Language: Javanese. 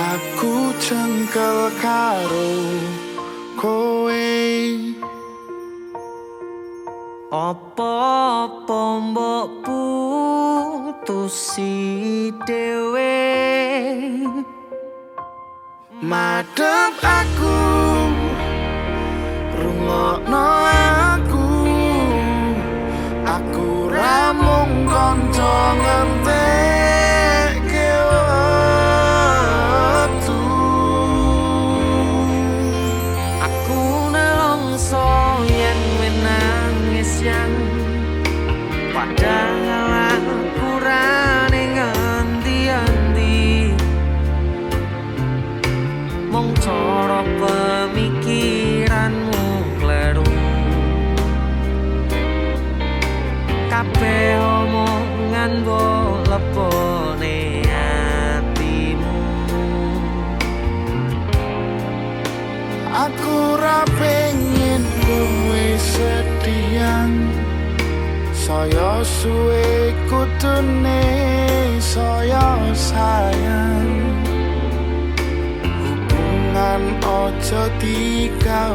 Aku cengkel karo kowe. Apa-apa mbok putusi dhewe? Madep aku Rungokno aku. Aku ramung ngentekke yang Padahal aku rane ngendi-endi Mong cara pemikiranmu kleru. Kabeh omongan mbok lepone atimu. Aku ra pengen kowe sedihan Saya suwe kutune saya sayang. Hubungan ojo digawe